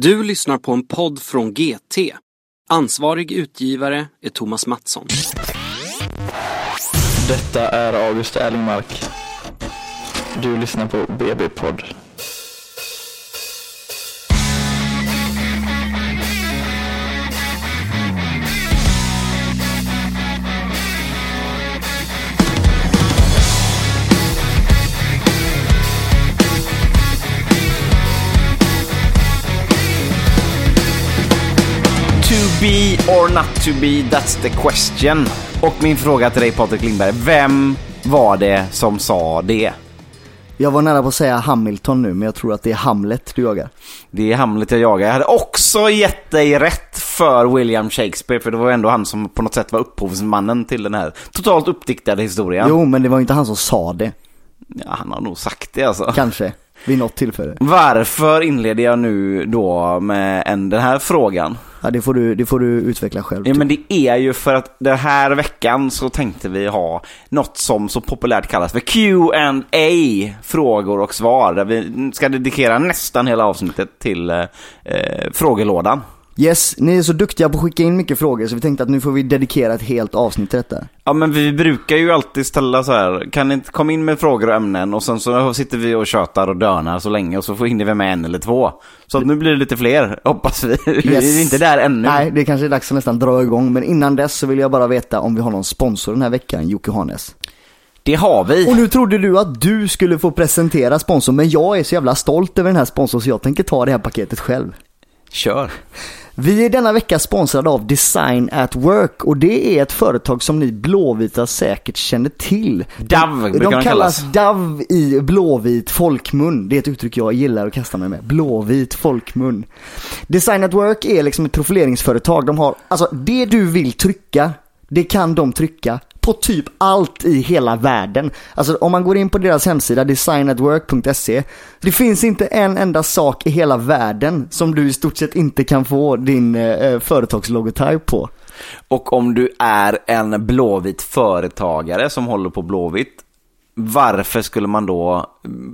Du lyssnar på en podd från GT. Ansvarig utgivare är Thomas Mattsson. Detta är August Erlingmark. Du lyssnar på BB-podd. Be or not to be, that's the question. Och min fråga till dig Patrik Lindberg, vem var det som sa det? Jag var nära på att säga Hamilton nu, men jag tror att det är Hamlet du jagar. Det är Hamlet jag jagar. Jag hade också gett dig rätt för William Shakespeare, för det var ändå han som på något sätt var upphovsmannen till den här totalt uppdiktade historien. Jo, men det var inte han som sa det. Ja, han har nog sagt det alltså. Kanske. Vid något tillfälle. Varför inleder jag nu då med en, den här frågan? Ja, det får du, det får du utveckla själv. Ja, men det är ju för att den här veckan så tänkte vi ha något som så populärt kallas för Q&A frågor och svar. Där vi ska dedikera nästan hela avsnittet till eh, eh, frågelådan. Yes, ni är så duktiga på att skicka in mycket frågor så vi tänkte att nu får vi dedikera ett helt avsnitt till detta. Ja men vi brukar ju alltid ställa så här, kan ni inte komma in med frågor och ämnen och sen så sitter vi och tjötar och dönar så länge och så får hinner vi med en eller två. Så att nu blir det lite fler, hoppas vi. Vi är inte där ännu. Nej, det kanske är dags att nästan dra igång. Men innan dess så vill jag bara veta om vi har någon sponsor den här veckan, Jocke Hanes. Det har vi. Och nu trodde du att du skulle få presentera sponsorn, men jag är så jävla stolt över den här sponsorn så jag tänker ta det här paketet själv. Kör. Vi är denna vecka sponsrade av Design at Work och det är ett företag som ni blåvita säkert känner till. DAV brukar de de kallas kallas. DAV i blåvit folkmun. Det är ett uttryck jag gillar att kasta mig med. Blåvit folkmun. Design at Work är liksom ett profileringsföretag. De har, alltså det du vill trycka, det kan de trycka på typ allt i hela världen. Alltså om man går in på deras hemsida designatwork.se Det finns inte en enda sak i hela världen som du i stort sett inte kan få din eh, företagslogotyp på. Och om du är en blåvit företagare som håller på blåvitt, varför skulle man då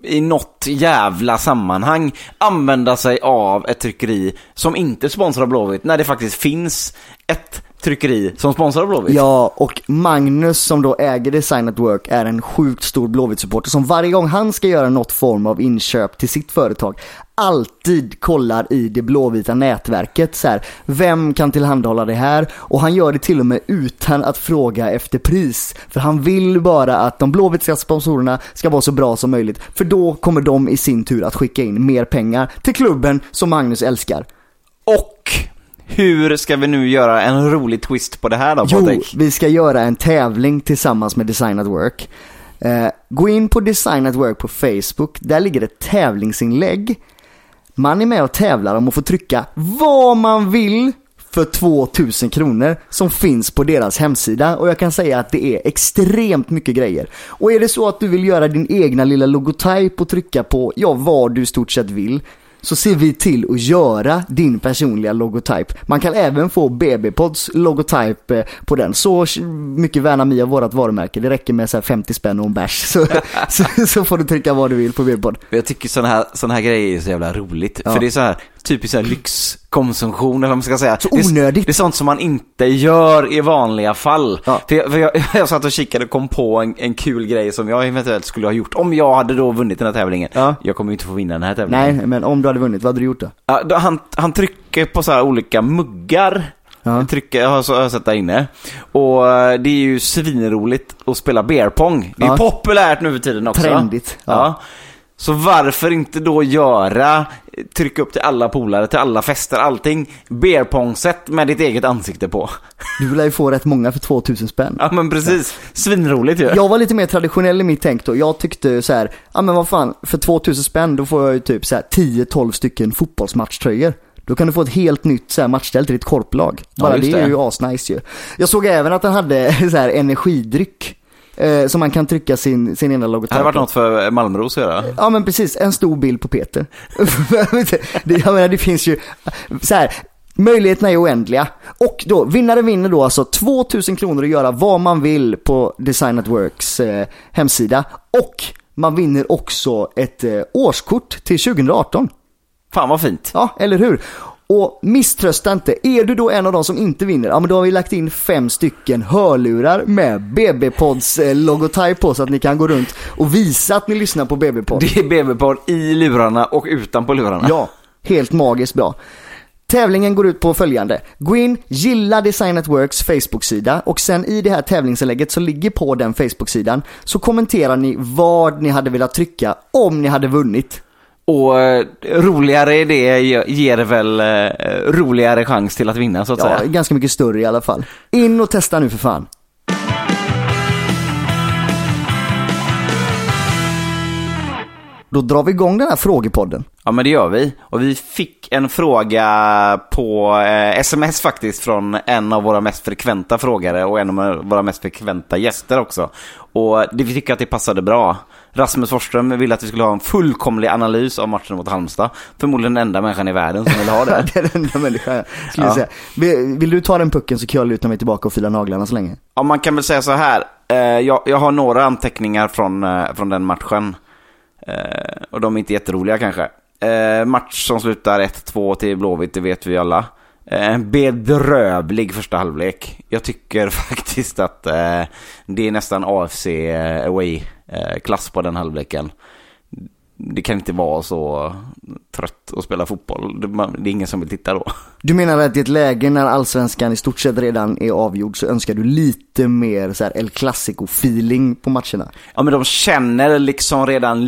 i något jävla sammanhang använda sig av ett tryckeri som inte sponsrar blåvitt när det faktiskt finns ett tryckeri som sponsrar blåvitt? Ja, och Magnus som då äger Design at Work är en sjukt stor Blåvitt-supporter som varje gång han ska göra något form av inköp till sitt företag alltid kollar i det blåvita nätverket så här, vem kan tillhandahålla det här? Och han gör det till och med utan att fråga efter pris. För han vill bara att de blåvita sponsorerna ska vara så bra som möjligt. För då kommer de i sin tur att skicka in mer pengar till klubben som Magnus älskar. Och hur ska vi nu göra en rolig twist på det här då Jo, Patrik? vi ska göra en tävling tillsammans med Design at Work. Eh, gå in på Design at Work på Facebook, där ligger ett tävlingsinlägg. Man är med och tävlar om att få trycka vad man vill för 2000 kronor som finns på deras hemsida och jag kan säga att det är extremt mycket grejer. Och är det så att du vill göra din egna lilla logotyp och trycka på, ja vad du i stort sett vill, så ser vi till att göra din personliga logotyp. Man kan även få BB-pods logotyp eh, på den. Så mycket värnar vi av vårt varumärke. Det räcker med så här 50 spänn och en bärs. Så, så, så får du trycka vad du vill på BB-pod. Jag tycker sådana här, såna här grejer är så jävla roligt. Ja. För det är så här typiskt så här lyxkonsumtion, eller vad man ska säga. Så Det är- onödigt. Det är sånt som man inte gör i vanliga fall. Ja. Jag, jag, jag satt och kikade och kom på en, en kul grej som jag eventuellt skulle ha gjort om jag hade då vunnit den här tävlingen. Ja. Jag kommer ju inte få vinna den här tävlingen. Nej, men om du hade vunnit, vad hade du gjort då? Ja, då han, han trycker på så här olika muggar. Ja. Trycker, jag har, jag sett där inne. Och eh, det är ju svinroligt att spela beer pong. Det är Ja. populärt nu för tiden också. Trendigt, Ja. ja. Så varför inte då göra, trycka upp till alla polare, till alla fester, allting. Beer pong-set med ditt eget ansikte på. Du vill ju få rätt många för 2000 spänn. Ja men precis. Svinroligt ju. Jag var lite mer traditionell i mitt tänk då. Jag tyckte så här, ja men vad fan, för 2000 spänn då får jag ju typ så här 10-12 stycken fotbollsmatchtröjor. Då kan du få ett helt nytt så här, matchställ till ditt korplag. Bara just det är det. ju asnice ju. Jag såg även att den hade så här energidryck. Eh, som man kan trycka sin, sin ena logotyp Det hade varit på. något för Malmros att göra. Ja men precis, en stor bild på Peter. det, jag menar det finns ju, så här, möjligheterna är oändliga. Och då, vinnaren vinner då alltså 2000 kronor att göra vad man vill på Design at Works eh, hemsida. Och man vinner också ett eh, årskort till 2018. Fan vad fint. Ja, eller hur? Och misströsta inte. Är du då en av de som inte vinner, ja men då har vi lagt in fem stycken hörlurar med BB-pods eh, logotyp på så att ni kan gå runt och visa att ni lyssnar på BB-podd. Det är BB-podd i lurarna och utanpå lurarna. Ja, helt magiskt bra. Tävlingen går ut på följande. Gå in, gilla Design at Works Facebook-sida och sen i det här tävlingsinlägget som ligger på den Facebook-sidan så kommenterar ni vad ni hade velat trycka om ni hade vunnit. Och eh, roligare ge- ger väl eh, roligare chans till att vinna så att Ja, säga. ganska mycket större i alla fall. In och testa nu för fan. Då drar vi igång den här frågepodden. Ja men det gör vi. Och vi fick en fråga på eh, sms faktiskt från en av våra mest frekventa frågare och en av våra mest frekventa gäster också. Och det, vi tycker att det passade bra. Rasmus Forsström ville att vi skulle ha en fullkomlig analys av matchen mot Halmstad. Förmodligen den enda människan i världen som vill ha det. det är den enda människan skulle Ja. säga. Vill, vill du ta den pucken så kan jag luta mig tillbaka och fila naglarna så länge. Ja, man kan väl säga så här. Eh, jag, jag har några anteckningar från, eh, från den matchen. Eh, och de är inte jätteroliga kanske. Match som slutar 1-2 till Blåvitt, det vet vi alla. Eh, En bedrövlig första halvlek. Jag tycker faktiskt att eh, det är nästan AFC eh, away-klass på den halvleken. Det kan inte vara så trött att spela fotboll. Det, är ingen som vill titta då. Du menar att i ett läge när allsvenskan i stort sett redan är avgjord så önskar du lite mer så här El Clasico-feeling på matcherna? Ja men de känner liksom redan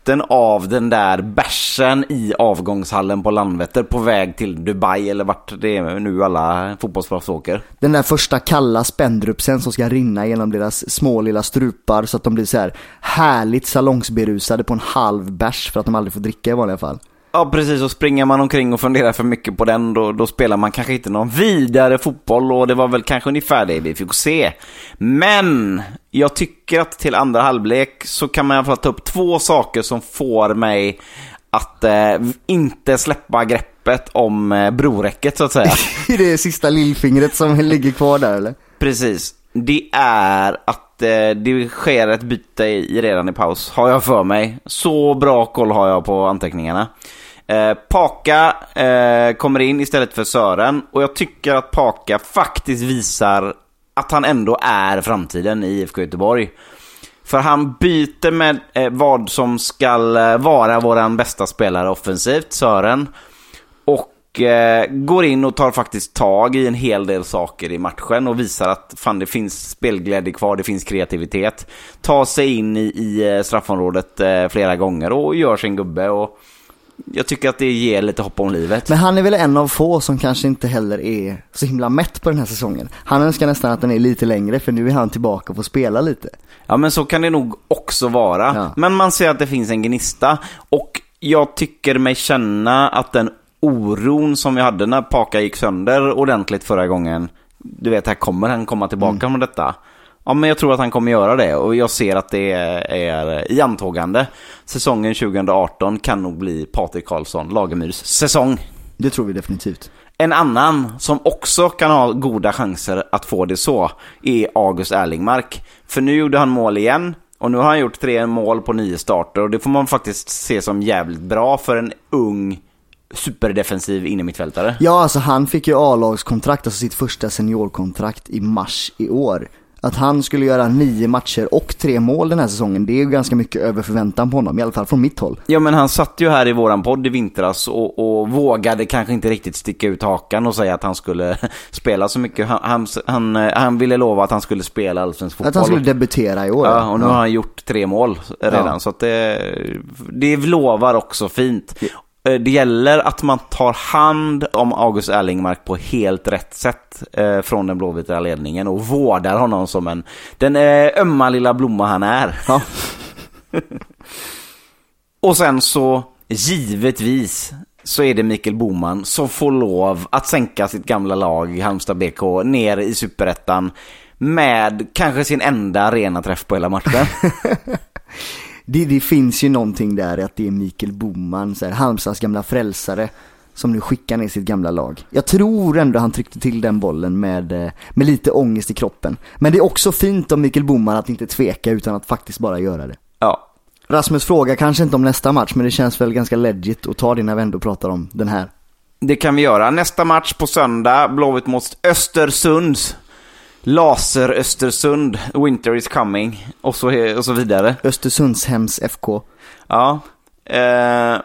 lukten av den där bärsen i avgångshallen på Landvetter på väg till Dubai eller vart det är nu alla fotbollsproffs åker. Den där första kalla spändrupsen som ska rinna genom deras små lilla strupar så att de blir så här härligt salongsberusade på en halv bärs för att de aldrig får dricka i vanliga fall. Ja precis, och springer man omkring och funderar för mycket på den då, då spelar man kanske inte någon vidare fotboll och det var väl kanske ungefär det vi fick se. Men jag tycker att till andra halvlek så kan man i alla fall ta upp två saker som får mig att eh, inte släppa greppet om eh, broräcket så att säga. Det sista lillfingret som ligger kvar där eller? Precis. Det är att eh, det sker ett byte i, redan i paus, har jag för mig. Så bra koll har jag på anteckningarna. Eh, Paka eh, kommer in istället för Sören och jag tycker att Paka faktiskt visar att han ändå är framtiden i IFK Göteborg. För han byter med eh, vad som ska eh, vara våran bästa spelare offensivt, Sören. Och eh, går in och tar faktiskt tag i en hel del saker i matchen och visar att fan det finns spelglädje kvar, det finns kreativitet. Tar sig in i, i eh, straffområdet eh, flera gånger och gör sin gubbe. Och jag tycker att det ger lite hopp om livet. Men han är väl en av få som kanske inte heller är så himla mätt på den här säsongen. Han önskar nästan att den är lite längre för nu är han tillbaka och får spela lite. Ja men så kan det nog också vara. Ja. Men man ser att det finns en gnista. Och jag tycker mig känna att den oron som vi hade när Paka gick sönder ordentligt förra gången. Du vet, här kommer han komma tillbaka med detta. Ja men jag tror att han kommer göra det och jag ser att det är i antågande. Säsongen 2018 kan nog bli Patrik Karlsson, Lagemyrs säsong. Det tror vi definitivt. En annan som också kan ha goda chanser att få det så är August Erlingmark. För nu gjorde han mål igen och nu har han gjort tre mål på nio starter och det får man faktiskt se som jävligt bra för en ung superdefensiv innermittfältare. Ja, alltså han fick ju A-lagskontrakt, alltså sitt första seniorkontrakt i mars i år. Att han skulle göra nio matcher och tre mål den här säsongen, det är ju ganska mycket över förväntan på honom, i alla fall från mitt håll. Ja men han satt ju här i våran podd i vintras och, och vågade kanske inte riktigt sticka ut hakan och säga att han skulle spela så mycket. Han, han, han, han ville lova att han skulle spela allsvensk fotboll. Att han skulle debutera i år. Ja, och nu har han gjort tre mål redan. Ja. Så att det, det lovar också fint. Eh, Det gäller att man tar hand om August Erlingmark på helt rätt sätt eh, från den blåvita ledningen och vårdar honom som en, den eh, ömma lilla blomma han är. Ja. Och sen så, givetvis, så är det Mikael Boman som får lov att sänka sitt gamla lag, Halmstad BK, ner i superettan med kanske sin enda rena träff på hela matchen. Det, det finns ju någonting där att det är Mikael Boman, så här, Halmstads gamla frälsare, som nu skickar ner sitt gamla lag. Jag tror ändå han tryckte till den bollen med, eh, med lite ångest i kroppen. Men det är också fint av Mikael Boman att inte tveka utan att faktiskt bara göra det. Ja. Rasmus frågar kanske inte om nästa match, men det känns väl ganska legit att ta det när vi ändå pratar om den här. Det kan vi göra. Nästa match på söndag, Blåvitt mot Östersunds. Laser Östersund, Winter is coming och så, och så vidare. Östersundshems FK. Ja. Eh,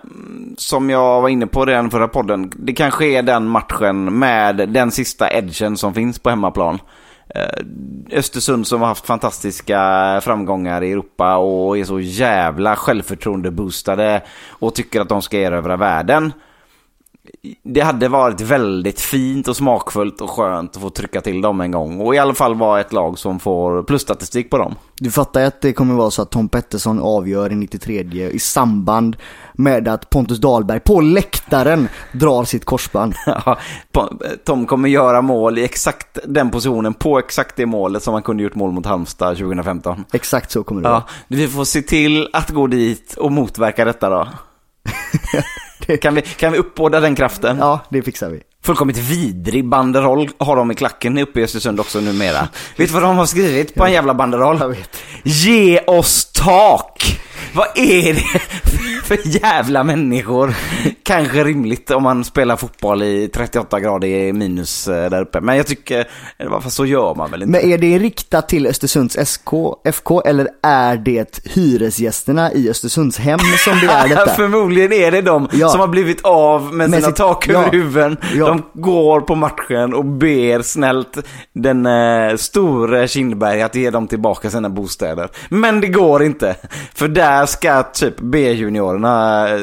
som jag var inne på redan förra podden, det kanske är den matchen med den sista edgen som finns på hemmaplan. Eh, Östersund som har haft fantastiska framgångar i Europa och är så jävla självförtroende-boostade och tycker att de ska erövra världen. Det hade varit väldigt fint och smakfullt och skönt att få trycka till dem en gång. Och i alla fall vara ett lag som får plusstatistik på dem. Du fattar ju att det kommer vara så att Tom Pettersson avgör i 93 i samband med att Pontus Dahlberg på läktaren drar sitt korsband. Tom kommer göra mål i exakt den positionen på exakt det målet som han kunde gjort mål mot Halmstad 2015. Exakt så kommer det vara. Ja, vi får se till att gå dit och motverka detta då. kan, vi, kan vi uppbåda den kraften? Ja, det fixar vi. Fullkomligt vidrig banderoll har de i klacken uppe i Östersund också numera. vet du vad de har skrivit på en jävla banderoll? Jag vet. Ge oss tak! Vad är det för jävla människor? Kanske rimligt om man spelar fotboll i 38 grader minus eh, där uppe. Men jag tycker, varför så gör man väl inte? Men är det riktat till Östersunds SK, FK eller är det hyresgästerna i Östersunds hem som begär detta? Förmodligen är det de Ja. som har blivit av med, Med sina sitt- tak ja. över huven. Ja. De går på matchen och ber snällt den eh, store Kindberg att ge dem tillbaka sina bostäder. Men det går inte. För där ska typ B-juniorerna eh,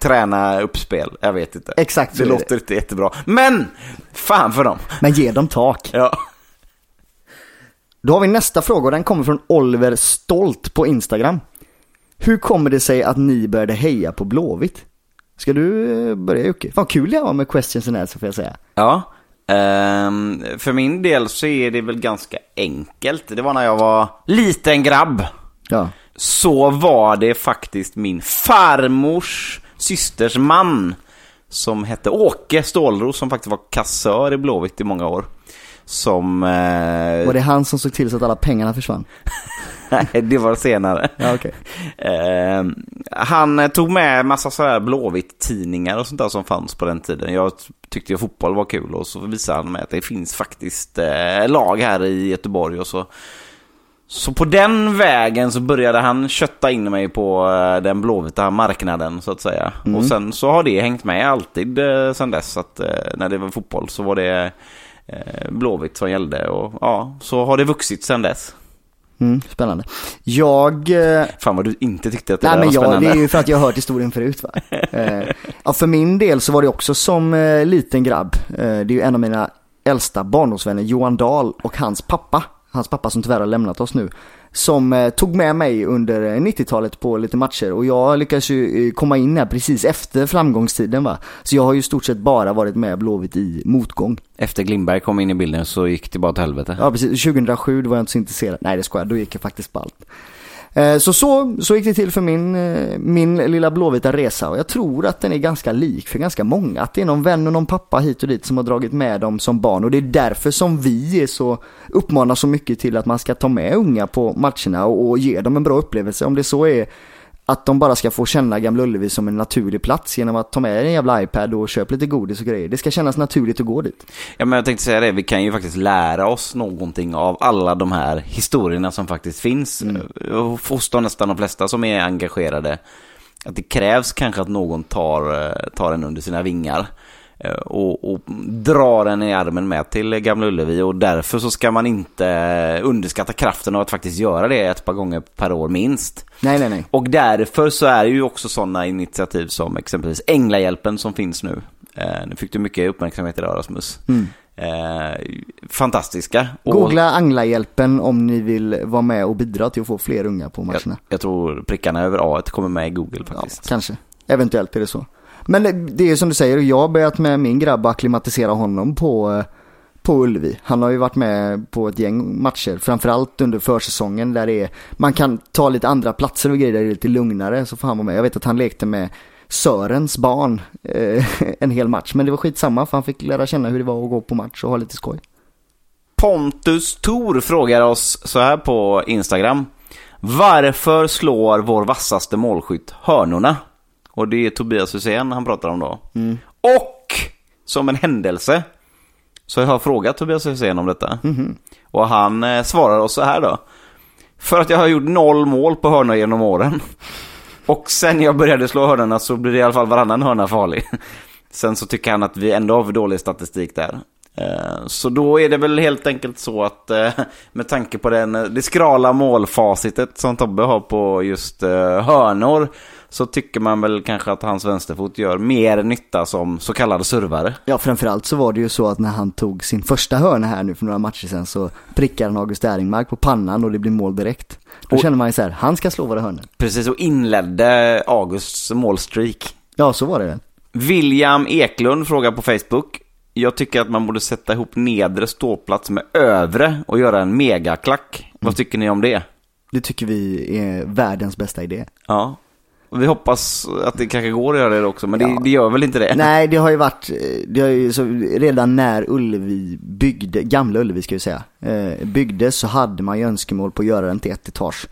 träna uppspel. Jag vet inte. Exakt så Det är låter inte jättebra. Men! Fan för dem. Men ge dem tak. Ja. Då har vi nästa fråga och den kommer från Oliver Stolt på Instagram. Hur kommer det sig att ni började heja på Blåvitt? Ska du eh, börja Jocke? Fan kul jag var med questions and answers får jag säga. Ja. Ehm, för min del så är det väl ganska enkelt. Det var när jag var liten grabb. Ja. Så var det faktiskt min farmors systers man som hette Åke Stålros som faktiskt var kassör i Blåvitt i många år. Som... Eh, Var det han som såg till så att alla pengarna försvann? nej, det var senare. Ja okej. Eh, han tog med massa så här Blåvitt-tidningar och sånt där som fanns på den tiden. Jag tyckte ju fotboll var kul och så visade han mig att det finns faktiskt eh, lag här i Göteborg och så. Så på den vägen så började han kötta in mig på eh, den blåvita marknaden så att säga. Och sen så har det hängt med alltid eh, sen dess att eh, när det var fotboll så var det eh, blåvitt som gällde och ja, så har det vuxit sen dess. Mm, spännande. Jag... Eh, Fan vad du inte tyckte att det nej där men var jag, spännande. det är ju för att jag har hört historien förut va. Eh, ja, för min del så var det också som eh, liten grabb. Det är ju en av mina äldsta barndomsvänner, Johan Dahl och hans pappa. Hans pappa som tyvärr har lämnat oss nu. Som eh, tog med mig under eh, 90-talet på lite matcher och jag lyckades ju eh, komma in här precis efter framgångstiden va. Så jag har ju stort sett bara varit med Blåvitt i motgång. Efter Glimberg kom in i bilden så gick det bara till helvete. Ja precis, 2007 då var jag inte så intresserad. Nej det skojar, då gick jag faktiskt på allt. Eh, så, så, så gick det till för min, eh, min lilla blåvita resa och jag tror att den är ganska lik för ganska många. Att det är någon vän och någon pappa hit och dit som har dragit med dem som barn och det är därför som vi är så, uppmanar så mycket till att man ska ta med unga på matcherna och, och ge dem en bra upplevelse. Om det så är att de bara ska få känna Gamla Ullevi som en naturlig plats genom att ta med en jävla iPad och köpa lite godis och grejer. Det ska kännas naturligt att gå dit. Ja men jag tänkte säga det, vi kan ju faktiskt lära oss någonting av alla de här historierna som faktiskt finns. Och Hos de nästan de flesta som är engagerade. Att det krävs kanske att någon tar, eh, tar en under sina vingar. Eh, Och, och drar en i armen med till Gamla Ullevi och därför så ska man inte underskatta kraften av att faktiskt göra det ett par gånger per år minst. Nej, nej, nej. Och därför så är det ju också sådana initiativ som exempelvis Änglahjälpen som finns nu. Eh, nu fick du mycket uppmärksamhet idag Rasmus. Eh, fantastiska. Googla Anglahjälpen om ni vill vara med och bidra till att få fler unga på jag, matcherna. jag tror prickarna över A kommer med i Google Ja, faktiskt. kanske. Eventuellt är det så. Men det, är som du säger, jag har börjat med min grabb att akklimatisera honom på, eh, på Ullevi. Han har ju varit med på ett gäng matcher, framförallt under försäsongen där det är, man kan ta lite andra platser och grejer där det är lite lugnare så får han vara med. Jag vet att han lekte med Sörens barn eh, en hel match, men det var skitsamma för han fick lära känna hur det var att gå på match och ha lite skoj. Pontus Tor frågar oss så här på Instagram. Varför slår vår vassaste målskytt hörnorna? Och det är Tobias Hysén han pratar om då. Och som en händelse så jag har frågat Tobias Hysén om detta. Och han eh, svarar oss så här då. För att jag har gjort noll mål på hörnor genom åren. Och sen jag började slå hörnorna så blir det i alla fall varannan hörna farlig. Sen så tycker han att vi ändå har för dålig statistik där. Eh, Så då är det väl helt enkelt så att eh, med tanke på den, det skrala målfacitet som Tobbe har på just eh, hörnor så tycker man väl kanske att hans vänsterfot gör mer nytta som så kallad servare. Ja, framförallt så var det ju så att när han tog sin första hörna här nu för några matcher sedan så prickade han August Erlingmark på pannan och det blir mål direkt. Då Och- känner man ju så här, han ska slå våra hörnor. Precis, och inledde Augusts målstreak. Ja, så var det. William Eklund frågar på Facebook. Jag tycker att man borde sätta ihop nedre ståplats med övre och göra en megaklack. Vad tycker ni om det? Det tycker vi är världens bästa idé. Ja. Vi hoppas att det kanske går att göra det också, men det, Ja. det gör väl inte det? Nej, det har ju varit, eh, det har ju så, redan när Ullevi byggde, gamla Ullevi ska jag säga, eh, byggdes så hade man ju önskemål på att göra den till ett etage.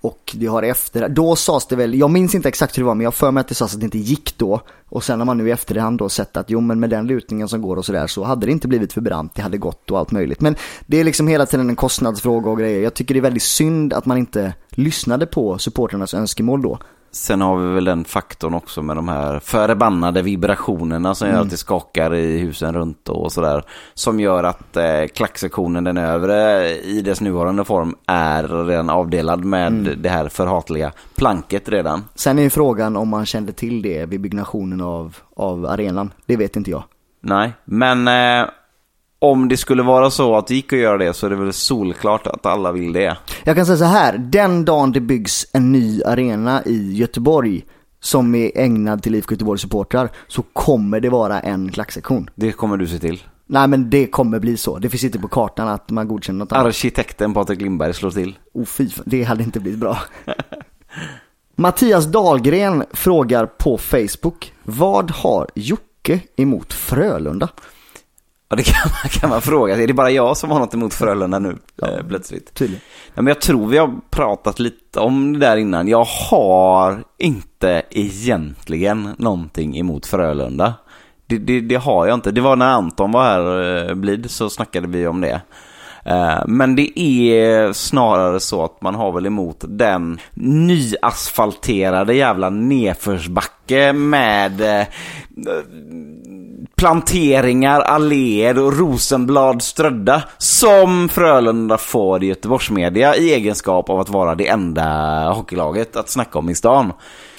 Och det har efter, då sades det väl, jag minns inte exakt hur det var men jag för mig att det sades att det inte gick då. Och sen har man nu i efterhand då sett att jo men med den lutningen som går och sådär så hade det inte blivit för brant, det hade gått och allt möjligt. Men det är liksom hela tiden en kostnadsfråga och grejer. Jag tycker det är väldigt synd att man inte lyssnade på supporternas önskemål då. Sen har vi väl den faktorn också med de här förbannade vibrationerna som gör att det skakar i husen runt och sådär. Som gör att eh, klacksektionen, den övre, i dess nuvarande form är redan avdelad med det här förhatliga planket redan. Sen är ju frågan om man kände till det vid byggnationen av, av arenan. Det vet inte jag. Nej, men eh, om det skulle vara så att det gick att göra det så är det väl solklart att alla vill det. Jag kan säga så här, den dagen det byggs en ny arena i Göteborg som är ägnad till IFK Göteborgs supportrar så kommer det vara en klacksektion. Det kommer du se till. Nej men det kommer bli så. Det finns inte på kartan att man godkänner något annat. Arkitekten Patrik Lindberg slår till. Oh, fy, det hade inte blivit bra. Mattias Dahlgren frågar på Facebook, vad har Jocke emot Frölunda? Ja, det kan, man- kan man fråga. Är det bara jag som har något emot Frölunda nu eh, plötsligt? Tydligen. Ja, men jag tror vi har pratat lite om det där innan. Jag har inte egentligen någonting emot Frölunda. Det, det, det har jag inte. Det var när Anton var här, eh, Blid, så snackade vi om det. Eh, men det är snarare så att man har väl emot den nyasfalterade jävla nedförsbacke med eh, planteringar, alléer och rosenblad strödda som Frölunda får i Göteborgsmedia i egenskap av att vara det enda hockeylaget att snacka om i stan.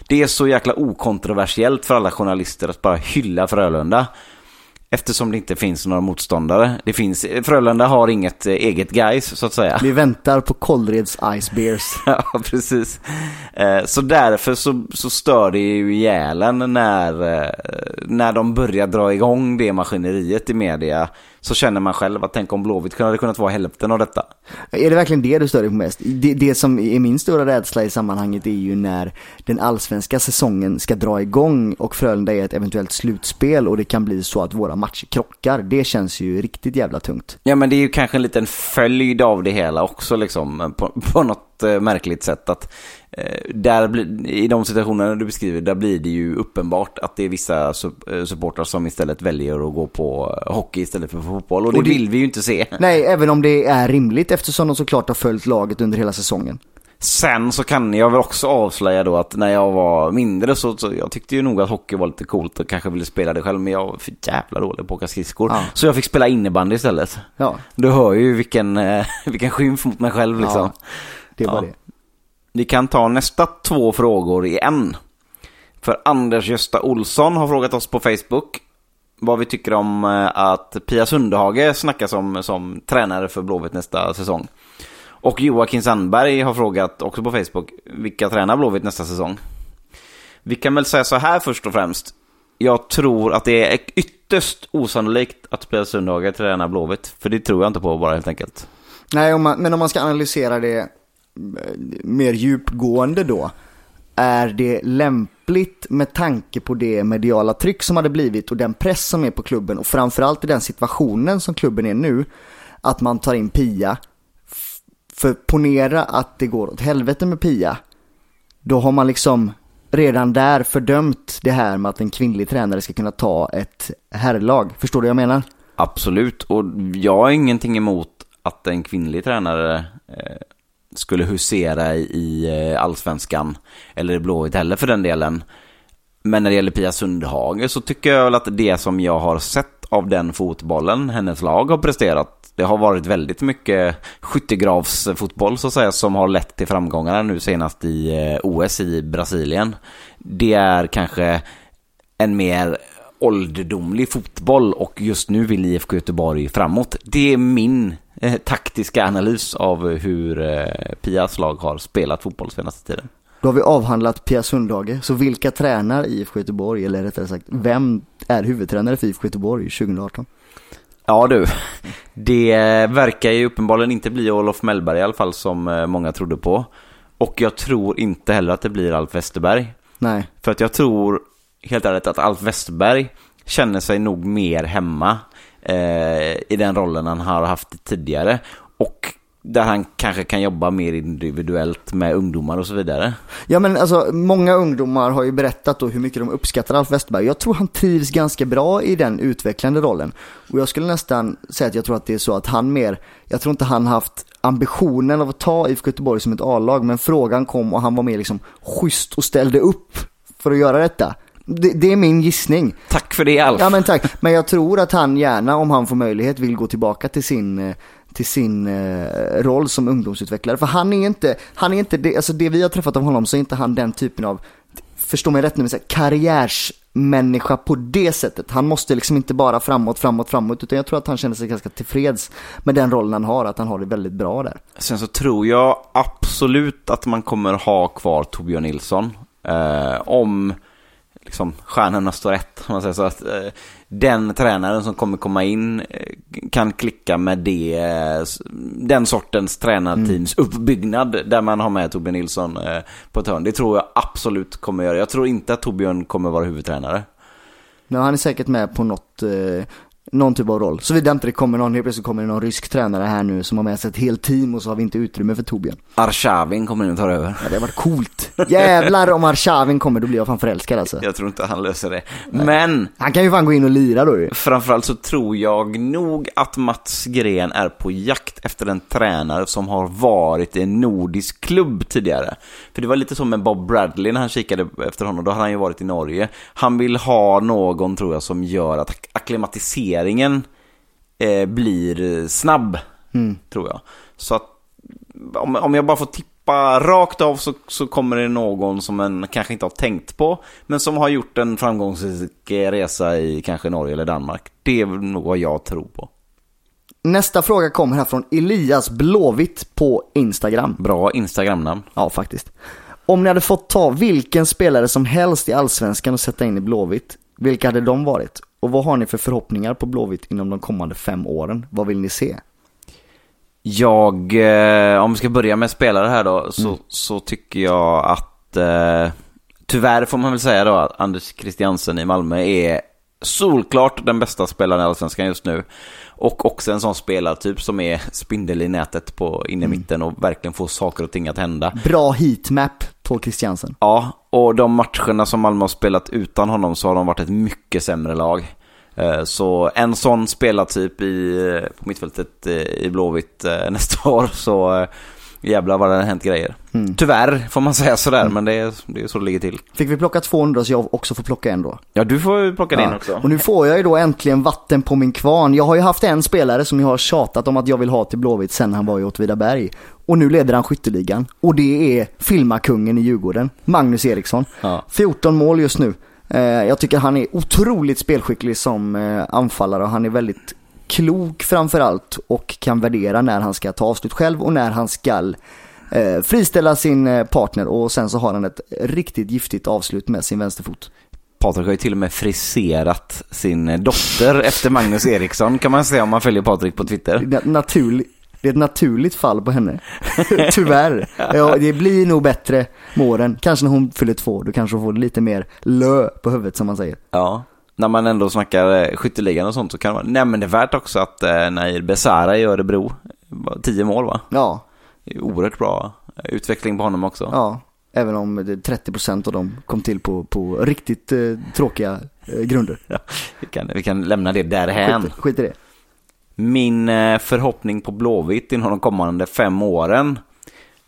Det är så jäkla okontroversiellt för alla journalister att bara hylla Frölunda. Eftersom det inte finns några motståndare. Det finns, Frölunda har inget eh, eget guys så att säga. Vi väntar på Kållereds Ice Bears. Ja, precis. Eh, Så därför så, så stör det ju ihjälen när, eh, när de börjar dra igång det maskineriet i media. Så känner man själv att tänk om Blåvitt hade kunnat vara hälften av detta. Är det verkligen det du stör dig på mest? Det, det som är min stora rädsla i sammanhanget är ju när den allsvenska säsongen ska dra igång och Frölunda är ett eventuellt slutspel och det kan bli så att våra matcher krockar. Det känns ju riktigt jävla tungt. Ja men det är ju kanske en liten följd av det hela också liksom. På, på något eh, märkligt sätt att eh, där i de situationerna du beskriver, där blir det ju uppenbart att det är vissa eh, supportrar som istället väljer att gå på hockey istället för fotboll. Och det, Och det- vill vi ju inte se. Nej, även om det är rimligt eftersom de såklart har följt laget under hela säsongen. Sen så kan jag väl också avslöja då att när jag var mindre så, så jag tyckte ju nog att hockey var lite coolt och kanske ville spela det själv men jag var för jävla dålig på att åka skridskor. Ja. Så jag fick spela innebandy istället. Ja, Du hör ju vilken, eh, vilken skymf mot mig själv liksom. Ja. det var Ja. det. Vi kan ta nästa två frågor i en. För Anders Gösta Olsson har frågat oss på Facebook vad vi tycker om eh, att Pia Sundhage snackas som, som tränare för Blåvitt nästa säsong. Och Joakim Sandberg har frågat också på Facebook vilka tränar Blåvitt nästa säsong. Vi kan väl säga så här först och främst. Jag tror att det är ytterst osannolikt att Pia Sundhage tränar Blåvitt. För det tror jag inte på bara helt enkelt. Nej, om man, men om man ska analysera det eh, mer djupgående då. Är det lämpligt med tanke på det mediala tryck som hade blivit och den press som är på klubben och framförallt i den situationen som klubben är nu. Att man tar in Pia För ponera att det går åt helvete med Pia. Då har man liksom redan där fördömt det här med att en kvinnlig tränare ska kunna ta ett herrlag. Förstår du vad jag menar? Absolut, och jag har ingenting emot att en kvinnlig tränare eh, skulle husera i eh, allsvenskan, eller i Blåvitt heller för den delen. Men när det gäller Pia Sundhage så tycker jag väl att det som jag har sett av den fotbollen hennes lag har presterat det har varit väldigt mycket skyttegravsfotboll så att säga som har lett till framgångar nu senast i eh, OS i Brasilien. Det är kanske en mer ålderdomlig fotboll och just nu vill IFK Göteborg framåt. Det är min eh, taktiska analys av hur eh, Pias lag har spelat fotboll senaste tiden. Då har vi avhandlat Pia Sundhage, så vilka tränar IFK Göteborg, eller rättare sagt, vem är huvudtränare för IFK Göteborg 2018? Ja du, det verkar ju uppenbarligen inte bli Olof Mellberg i alla fall som eh, många trodde på. Och jag tror inte heller att det blir Alf Westerberg. Nej. För att jag tror helt ärligt att Alf Westerberg känner sig nog mer hemma eh, i den rollen han har haft tidigare. Och där han kanske kan jobba mer individuellt med ungdomar och så vidare. Ja men alltså många ungdomar har ju berättat då hur mycket de uppskattar Alf Westerberg. Jag tror han trivs ganska bra i den utvecklande rollen. Och jag skulle nästan säga att jag tror att det är så att han mer, jag tror inte han haft ambitionen av att ta IFK Göteborg som ett A-lag, men frågan kom och han var mer liksom schysst och ställde upp för att göra detta. Det, det, är min gissning. Tack för det Alf. Ja men tack. Men jag tror att han gärna, om han får möjlighet, vill gå tillbaka till sin eh, till sin eh, roll som ungdomsutvecklare. För han är inte, han är inte det, alltså det vi har träffat av honom så är inte han den typen av, förstå mig rätt nu, men karriärsmänniska på det sättet. Han måste liksom inte bara framåt, framåt, framåt, utan jag tror att han känner sig ganska tillfreds med den rollen han har, att han har det väldigt bra där. Sen så tror jag absolut att man kommer ha kvar Torbjörn Nilsson. Eh, om liksom, stjärnorna står rätt. Man säger så att eh, den tränaren som kommer komma in eh, kan klicka med det, eh, den sortens tränarteams mm. uppbyggnad där man har med Torbjörn Nilsson eh, på ett hörn. Det tror jag absolut kommer göra. Jag tror inte att Torbjörn kommer vara huvudtränare. Men han är säkert med på något någon typ av roll. Såvida inte det kommer någon, helt plötsligt kommer det någon rysk tränare här nu som har med sig ett helt team och så har vi inte utrymme för Torbjörn. Arshavin kommer nu tar över. Ja, det har varit coolt. Jävlar om Arshavin kommer, då blir jag fan förälskad alltså. Jag tror inte han löser det. Men... Han kan ju fan gå in och lira då ju. Framförallt så tror jag nog att Mats Gren är på jakt efter en tränare som har varit i en nordisk klubb tidigare. För det var lite så med Bob Bradley när han kikade efter honom, då hade han ju varit i Norge. Han vill ha någon, tror jag, som gör att akklimatisera hanteringen eh, blir snabb, mm. tror jag. Så att om, om jag bara får tippa rakt av så, så kommer det någon som en kanske inte har tänkt på, men som har gjort en framgångsrik resa i kanske Norge eller Danmark. Det är nog vad jag tror på. Nästa fråga kommer här från Elias Blåvitt på Instagram. Bra Instagram-namn. Ja, faktiskt. Om ni hade fått ta vilken spelare som helst i Allsvenskan och sätta in i Blåvitt, vilka hade de varit? Och vad har ni för förhoppningar på Blåvitt inom de kommande fem åren? Vad vill ni se? Jag, eh, om vi ska börja med spelare här då, så, mm. så tycker jag att eh, tyvärr får man väl säga då att Anders Christiansen i Malmö är solklart den bästa spelaren i Allsvenskan just nu. Och också en sån spelartyp som är spindel i nätet på innermitten mm. och verkligen får saker och ting att hända. Bra heatmap på Christiansen. Ja, och de matcherna som Malmö har spelat utan honom så har de varit ett mycket sämre lag. Eh, så en sån spelartyp i, eh, på mittfältet eh, i Blåvitt nästa år så jävlar vad det har hänt grejer. Mm. Tyvärr får man säga sådär, mm. men det är, det är så det ligger till. Fick vi plocka två då så jag också får plocka en då? Ja, du får plocka ja. din också. Och nu får jag ju då äntligen vatten på min kvarn. Jag har ju haft en spelare som jag har tjatat om att jag vill ha till Blåvitt sen han var i Åtvidaberg. Och nu leder han skytteligan. Och det är filmakungen i Djurgården, Magnus Eriksson. Ja. 14 mål just nu. Eh, jag tycker han är otroligt spelskicklig som eh, anfallare och han är väldigt klok framförallt och kan värdera när han ska ta avslut själv och när han ska eh, friställa sin eh, partner och sen så har han ett riktigt giftigt avslut med sin vänsterfot. Patrik har ju till och med friserat sin dotter efter Magnus Eriksson kan man säga om man följer Patrik på Twitter. Naturligt. Det är ett naturligt fall på henne. Tyvärr. Ja, det blir nog bättre med åren. Kanske när hon fyller två, då kanske hon får lite mer lö på huvudet som man säger. Ja när man ändå snackar eh, skytteligan och sånt så kan man nämna det värt också att eh, Nair Besara i Örebro, tio mål va? Ja. oerhört bra utveckling på honom också. Ja, även om det 30% av dem kom till på, på riktigt eh, tråkiga eh, grunder. Vi, kan, vi kan lämna det därhän. Skit, skit i det. Min eh, förhoppning på Blåvitt inom de kommande fem åren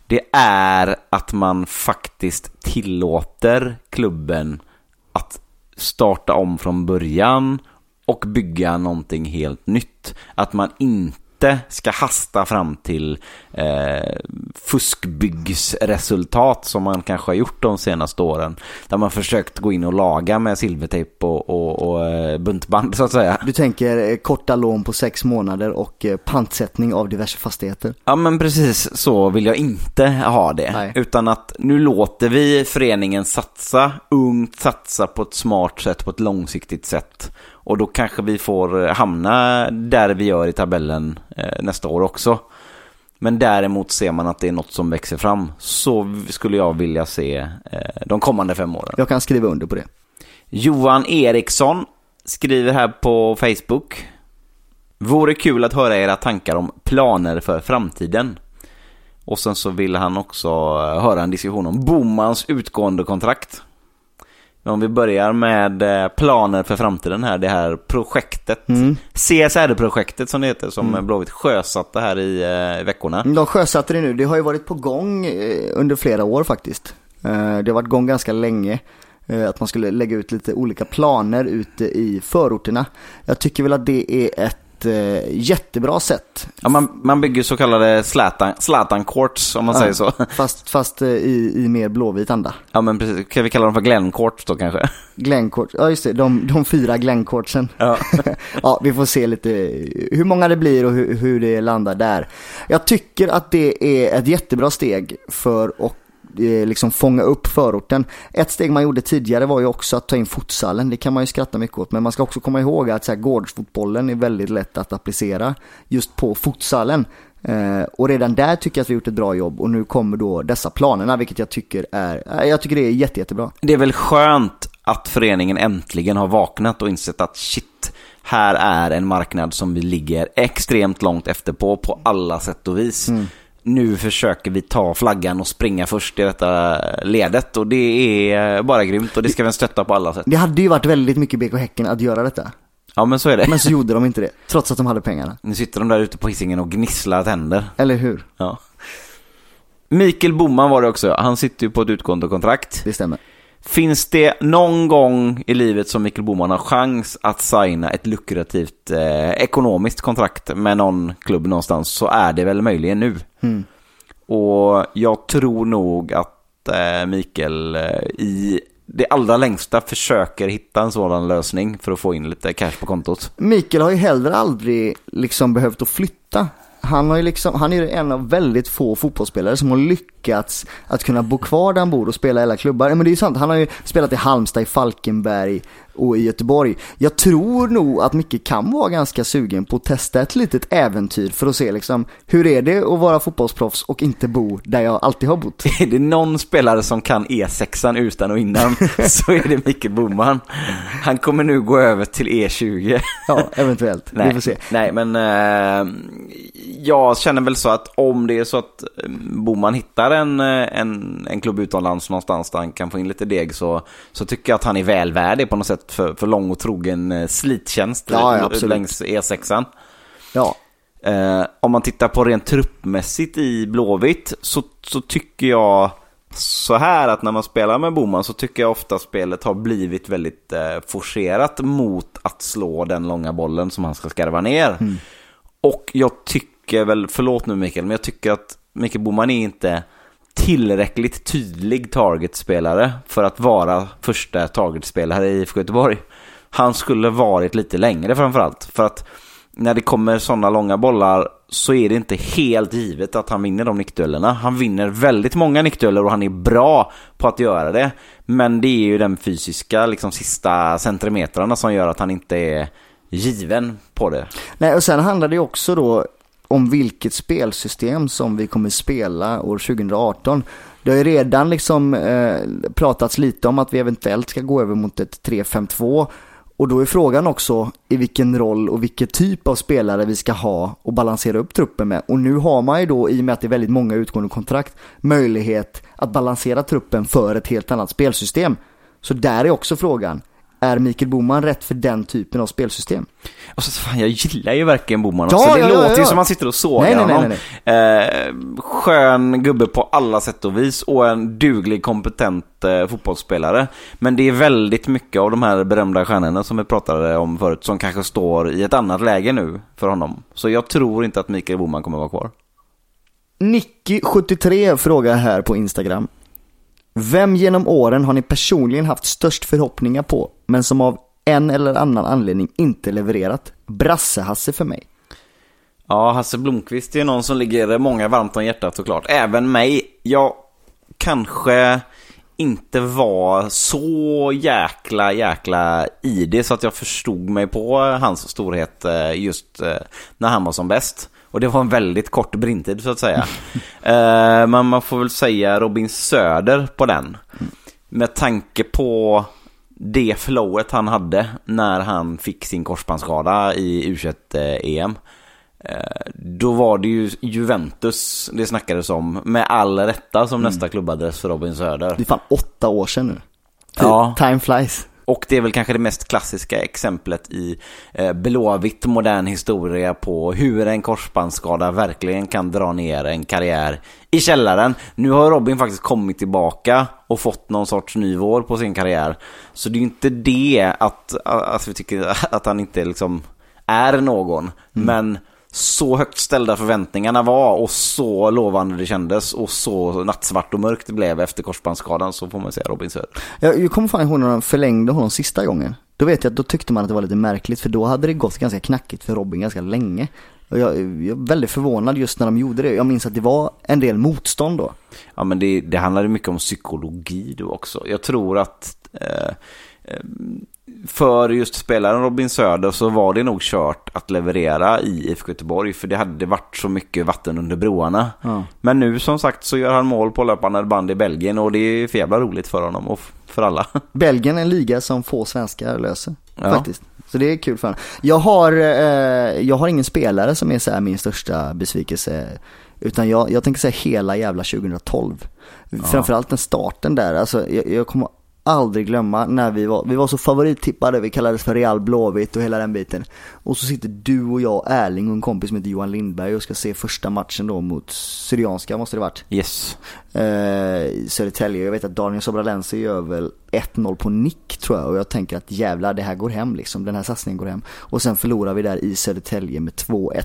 det är att man faktiskt tillåter klubben att starta om från början och bygga någonting helt nytt. Att man inte ska hasta fram till eh, fuskbyggsresultat som man kanske har gjort de senaste åren. Där man försökt gå in och laga med silvertejp och, och, och eh, buntband så att säga. Du tänker eh, korta lån på sex månader och eh, pantsättning av diverse fastigheter. Ja men precis så vill jag inte ha det. Nej. Utan att nu låter vi föreningen satsa ungt, satsa på ett smart sätt, på ett långsiktigt sätt. Och då kanske vi får eh, hamna där vi gör i tabellen eh, nästa år också. Men däremot ser man att det är något som växer fram. Så skulle jag vilja se eh, de kommande fem åren. Jag kan skriva under på det. Johan Eriksson skriver här på Facebook. Vore kul att höra era tankar om planer för framtiden. Och sen så vill han också höra en diskussion om Bomans utgående kontrakt. Men Om vi börjar med eh, planer för framtiden här, det här projektet. Mm. CSR-projektet som det heter, som Blåvitt sjösatte här i eh, veckorna. De sjösatte det nu. Det har ju varit på gång eh, under flera år faktiskt. Det har varit gång ganska länge. Att man skulle lägga ut lite olika planer ute i förorterna. Jag tycker väl att det är ett eh, jättebra sätt. Ja, man, man bygger så kallade Zlatan, Zlatan courts om man säger så. Fast, fast eh, i, i mer blåvit anda. Ja men precis, kan vi kalla dem för Glenn courts då kanske? Glencourt, ja just det, de, de fyra Glencourtsen. Ja. ja, vi får se lite hur många det blir och hur, hur det landar där. Jag tycker att det är ett jättebra steg för att liksom fånga upp förorten. Ett steg man gjorde tidigare var ju också att ta in futsalen. Det kan man ju skratta mycket åt. Men man ska också komma ihåg att så här, gårdsfotbollen är väldigt lätt att applicera just på futsalen. Eh, och redan där tycker jag att vi gjort ett bra jobb och nu kommer då dessa planerna vilket jag tycker är, eh, jag tycker det är jätte, jättebra. Det är väl skönt att föreningen äntligen har vaknat och insett att shit, här är en marknad som vi ligger extremt långt efter på, på alla sätt och vis. Nu försöker vi ta flaggan och springa först i detta ledet och det är bara grymt och det ska vi stötta på alla sätt. Det hade ju varit väldigt mycket BK Häcken att göra detta. Ja men så är det. Men så gjorde de inte det, trots att de hade pengarna. Nu sitter de där ute på hissingen och gnisslar tänder. Eller hur? Ja. Mikael Boman var det också. Han sitter ju på ett utgående kontrakt. Det stämmer. Finns det någon gång i livet som Mikael Boman har chans att signa ett lukrativt eh, ekonomiskt kontrakt med någon klubb någonstans så är det väl möjligen nu. Mm. Och jag tror nog att eh, Mikael eh, i det allra längsta försöker hitta en sådan lösning för att få in lite cash på kontot. Mikael har ju heller aldrig liksom behövt att flytta. Han, har ju liksom, han är ju en av väldigt få fotbollsspelare som har lyckats att kunna bo kvar där han bor och spela i alla klubbar. Ja, Men det är ju sant, han har ju spelat i Halmstad, i Falkenberg och i Göteborg. Jag tror nog att Micke kan vara ganska sugen på att testa ett litet äventyr för att se liksom hur är det att vara fotbollsproffs och inte bo där jag alltid har bott. Är det någon spelare som kan E6an utan och innan så är det Mikael Boman. Han kommer nu gå över till E E20. Ja, eventuellt. Vi Nej, får se. nej men eh, jag känner väl så att om det är så att eh, Boman hittar en, eh, en, en klubb utomlands någonstans där han kan få in lite deg så, så tycker jag att han är väl värd det på något sätt för, för lång och trogen eh, slittjänst Ja, ja, längs E6an. Ja, Eh, om man tittar på rent truppmässigt i Blåvitt så, så tycker jag så här att när man spelar med Boman så tycker jag ofta spelet har blivit väldigt eh, forcerat mot att slå den långa bollen som han ska skarva ner. Och jag tycker väl, förlåt nu Mikael, men jag tycker att Mikael Boman är inte tillräckligt tydlig targetspelare för att vara första targetspelare i IFK Göteborg. Han skulle varit lite längre framförallt. För att när det kommer sådana långa bollar så är det inte helt givet att han vinner de nickduellerna. Han vinner väldigt många nickdueller och han är bra på att göra det. Men det är ju den fysiska liksom, sista centimetrarna som gör att han inte är given på det. Nej, och sen handlar det ju också då om vilket spelsystem som vi kommer spela år 2018. Det har ju redan liksom eh, pratats lite om att vi eventuellt ska gå över mot ett 3-5-2 Och då är frågan också i vilken roll och vilken typ av spelare vi ska ha och balansera upp truppen med. Och nu har man ju då, i och med att det är väldigt många utgående kontrakt, möjlighet att balansera truppen för ett helt annat spelsystem. Så där är också frågan, är Mikael Boman rätt för den typen av spelsystem? Och så, fan, jag gillar ju verkligen Boman Ja, också. Det ja, ja, låter ju ja. som man sitter och sågar Nej, nej, nej, honom. Eh, skön gubbe på alla sätt och vis och en duglig, kompetent eh, fotbollsspelare. Men det är väldigt mycket av de här berömda stjärnorna som vi pratade om förut som kanske står i ett annat läge nu för honom. Så jag tror inte att Mikael Boman kommer vara kvar. Nicky73 frågar här på Instagram. Vem genom åren har ni personligen haft störst förhoppningar på, men som av en eller annan anledning inte levererat? Brasse-Hasse för mig. Ja, Hasse Blomqvist är någon som ligger många varmt om hjärtat såklart. Även mig. Jag kanske inte var så jäkla, jäkla i det så att jag förstod mig på hans storhet eh, just eh, när han var som bäst. Och det var en väldigt kort brintid så att säga. Eh, Men man får väl säga Robin Söder på den. Med tanke på det flowet han hade när han fick sin korsbandsskada i U21-EM. Eh, Då var det ju Juventus det snackades om, med all rätta som nästa klubbadress för Robin Söder. Det är fan åtta år sedan nu. Ja. Time flies. Och det är väl kanske det mest klassiska exemplet i eh, blåvitt modern historia på hur en korsbandsskada verkligen kan dra ner en karriär i källaren. Nu har Robin faktiskt kommit tillbaka och fått någon sorts ny vår på sin karriär. Så det är ju inte det att, att vi tycker att han inte liksom är någon. Men så högt ställda förväntningarna var och så lovande det kändes och så nattsvart och mörkt det blev efter korsbandsskadan så får man säga Robin Söder. Jag, jag kommer fan ihåg när de förlängde honom sista gången. Då vet jag att då tyckte man att det var lite märkligt för då hade det gått ganska knackigt för Robin ganska länge. Och jag, jag är väldigt förvånad just när de gjorde det. Jag minns att det var en del motstånd då. Ja men det, det handlar ju mycket om psykologi då också. Jag tror att eh, eh, för just spelaren Robin Söder så var det nog kört att leverera i IFK Göteborg för det hade varit så mycket vatten under broarna. Ja. Men nu som sagt så gör han mål på löpande band i Belgien och det är för jävla roligt för honom och för alla. Belgien är en liga som få svenskar löser. Ja. Faktiskt. Så det är kul för honom. Jag har, eh, jag har ingen spelare som är så min största besvikelse. Utan jag, jag tänker säga hela jävla 2012. Framförallt den starten där. Alltså, jag, jag kommer aldrig glömma när vi var, vi var så favorittippade, vi kallades för Real Blåvitt och hela den biten. Och så sitter du och jag, Erling och en kompis som heter Johan Lindberg och ska se första matchen då mot Syrianska måste det varit. Yes. Eh, Södertälje. Jag vet att Daniel Sobralense gör väl 1-0 på nick tror jag och jag tänker att jävlar det här går hem liksom. Den här satsningen går hem. Och sen förlorar vi där i Södertälje med 2-1.